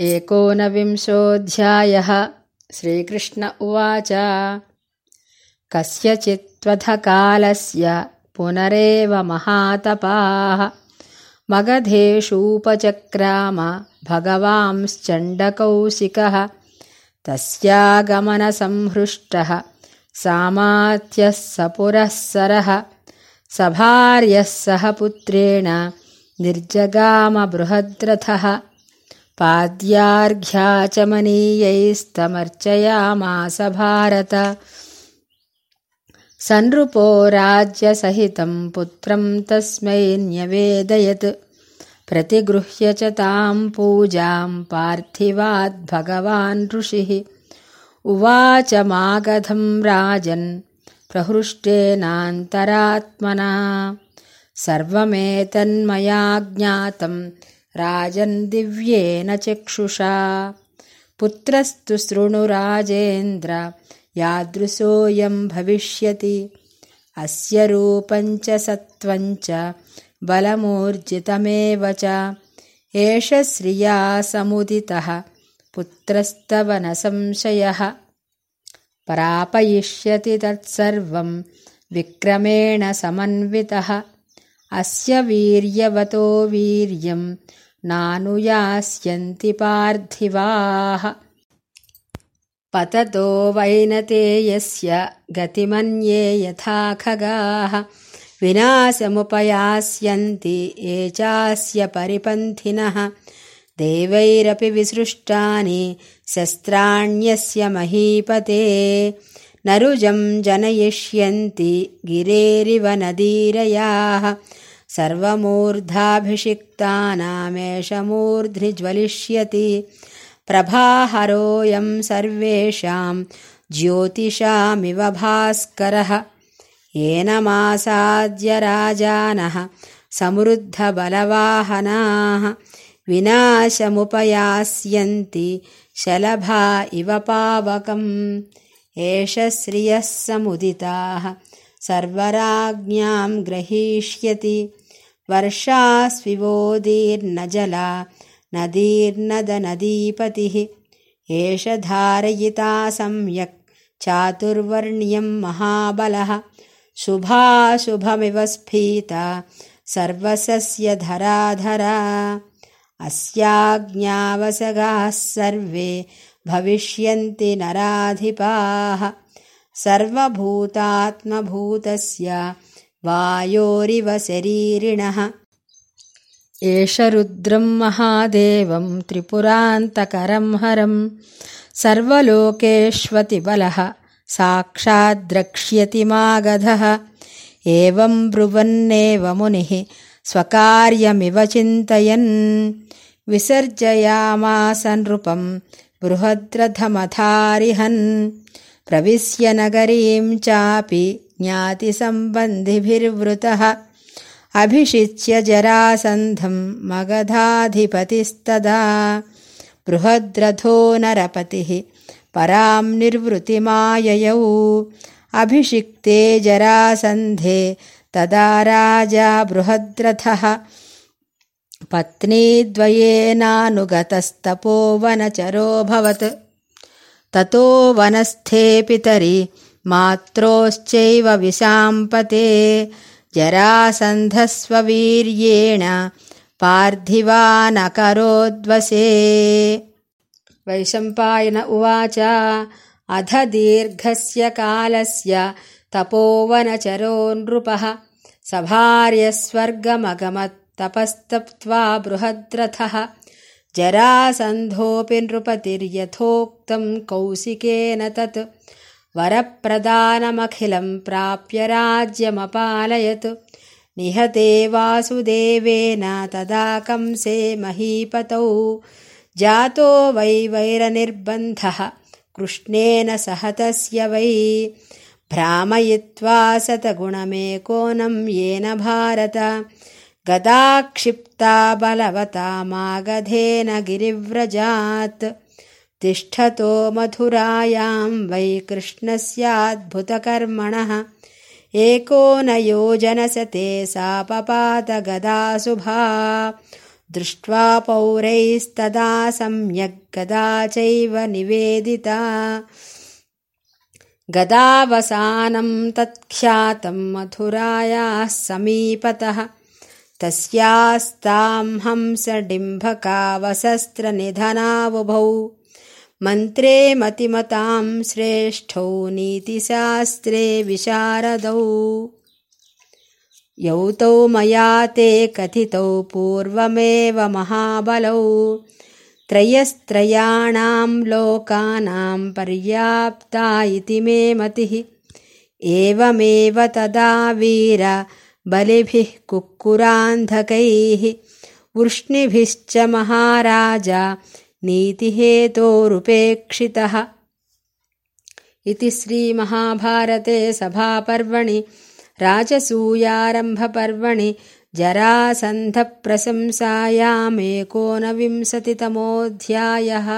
एकोनविंशोऽध्यायः। श्रीकृष्ण उवाच। कस्यचित्त्वथकालस्य पुनरेव महातपाः। मगधेषूपचक्राम भगवांश्चण्डकौशिकः। तस्यागमनसंहृष्टः सामात्यः स पुरःसरः सभार्यः सह पुत्रेण निर्जगामबृहद्रथः पाद्यार्घ्याचमनीयैस्तमर्चयामास भारत। सनृपो राज्यसहितं पुत्रं तस्मै न्यवेदयत्। प्रतिगृह्य च तां पूजां पार्थिवाद्भगवान् ऋषिः। उवाच मागधं राजन् प्रहृष्टेनान्तरात्मना सर्वमेतन्मया ज्ञातम् राजन् चक्षुषा। पुत्रस्तु शृणुराजेन्द्र यादृशोऽयम् भविष्यति। अस्य रूपञ्च सत्त्वञ्च बलमूर्जितमेव च। एष श्रिया समुदितः पुत्रस्तव न संशयः। प्रापयिष्यति तत्सर्वम् विक्रमेण समन्वितः। अस्य वीर्यवतो वीर्यम् नानुयास्यन्ति पार्थिवाः। पततो वैनतेयस्य गतिमन्ये यथा खगाः। विनाशमुपयास्यन्ति ये चास्य परिपन्थिनः। देवैरपि विसृष्टानि शस्त्राण्यस्य महीपते। नरुजम् जनयिष्यन्ति गिरेरिव नदीरयाः सर्वमूर्धाभिषिक्तानामेष मूर्ध्नि ज्वलिष्यति प्रभाहरोऽयम् सर्वेषाम् ज्योतिषामिव भास्करः। येन मासाद्य राजानः समृद्धबलवाहनाः विनाशमुपयास्यन्ति शलभा इव पावकम्। एष श्रियः समुदिताः। सर्वराज्ञाम् ग्रहीष्यति वर्षास्विवोदीर्न जला नदीर्नदनदीपतिः एष धारयिता सम्यक् चातुर्वर्ण्यम् महाबलः। शुभाशुभमिव स्फीता सर्वसस्य धराधरा। अस्याज्ञावसगाः सर्वे भविष्यन्ति नराधिपाः। सर्वभूतात्मभूतस्य वायोरिव शरीरिणः। एष रुद्रम् महादेवम् त्रिपुरान्तकरम् हरम् सर्वलोकेष्वतिबलः साक्षाद्द्रक्ष्यति मागधः। एवम् ब्रुवन्नेव मुनिः स्वकार्यमिव चिन्तयन्। विसर्जयामास नृपम् बृहद्रथमथारिहन् प्रविश्य नगरीम् चापि ज्ञातिसम्बन्धिभिर्वृतः। अभिषिच्य जरासन्धम् मगधाधिपतिस्तदा। बृहद्रथो नरपतिः पराम् निर्वृतिमाययौ। अभिषिक्ते जरासन्धे तदा राजा बृहद्रथः। पत्नीद्वयेनानुगतस्तपोवनचरोऽभवत् ततो वनस्थे पितरि मात्रोश्चैव विशाम्पते जरासन्धस्ववीर्येण पार्थिवानकरोद्वसे वैशम्पायन उवाच अध दीर्घस्य कालस्य तपोवनचरो नृपः सभार्यस्वर्गमगमत्तपस्तप्त्वा बृहद्रथः। जरासन्धोऽपि नृपतिर्यथोक्तम् कौशिकेन तत् वरप्रदानमखिलम् प्राप्य राज्यमपालयत्। निहते वासुदेवेन तदा कंसे महीपतौ। जातो वै वैरनिर्बन्धः कृष्णेन सह तस्य वै। भ्रामयित्वा सतगुणमेकोनम् येन भारत। गदाक्षिप्ता बलवता मागधेन गिरिव्रजात् तिष्ठतो मथुरायाम् वै कृष्णस्याद्भुतकर्मणः। एको न योजनसते सा पपात गदाशुभा दृष्ट्वा पौरैस्तदा सम्यक् गदा चैव निवेदिता। गदावसानं तत्ख्यातं मथुरायाः समीपतः। तस्यास्तां हंसडिम्भकावसस्त्रनिधनावुभौ मन्त्रे मतिमतां श्रेष्ठौ नीतिशास्त्रे विशारदौ। यौ तौ मया ते कथितौ पूर्वमेव महाबलौ। त्रयस्त्रयाणां लोकानां पर्याप्ता इति मे मतिः। एवमेव तदा वीर बलिभिः कुक्कुरान्धकैः वृष्णिभिश्च महाराजा नीतिहेतोरुपेक्षितः। इति श्रीमहाभारते सभापर्वणि राजसूयारम्भपर्वणि जरासन्धप्रशंसायामेकोनविंशतितमोऽध्यायः